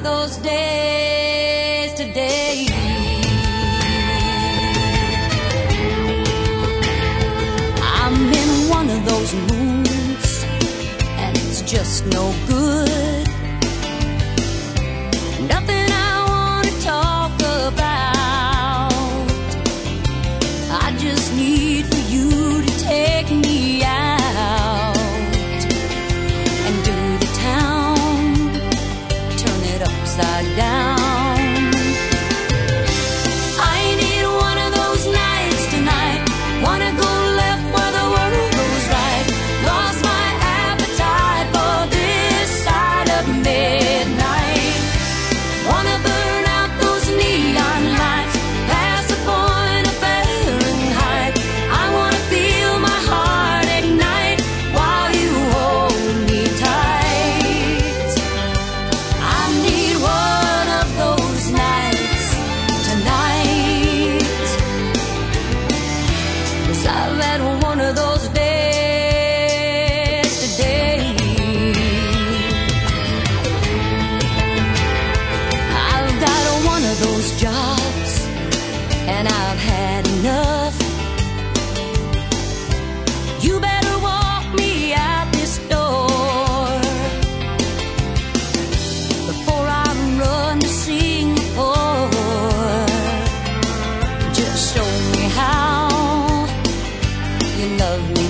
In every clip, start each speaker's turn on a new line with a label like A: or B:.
A: those days today. I'm in one of those moods, and it's just no good. those jobs, and I've had enough. You better walk me out this door before I run to Singapore. Just show me how you love me.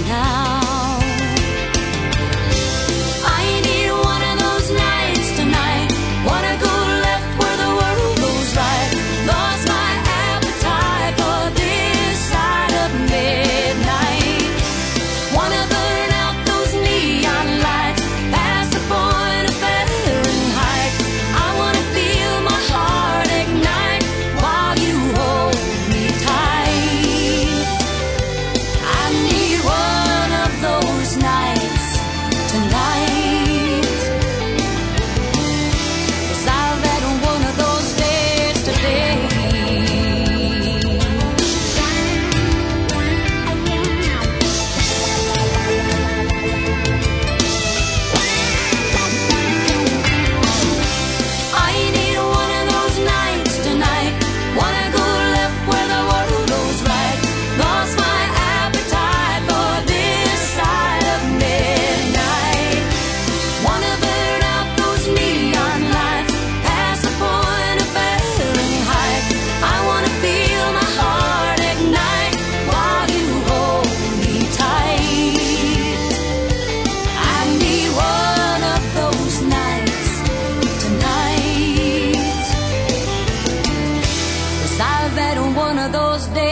A: those days.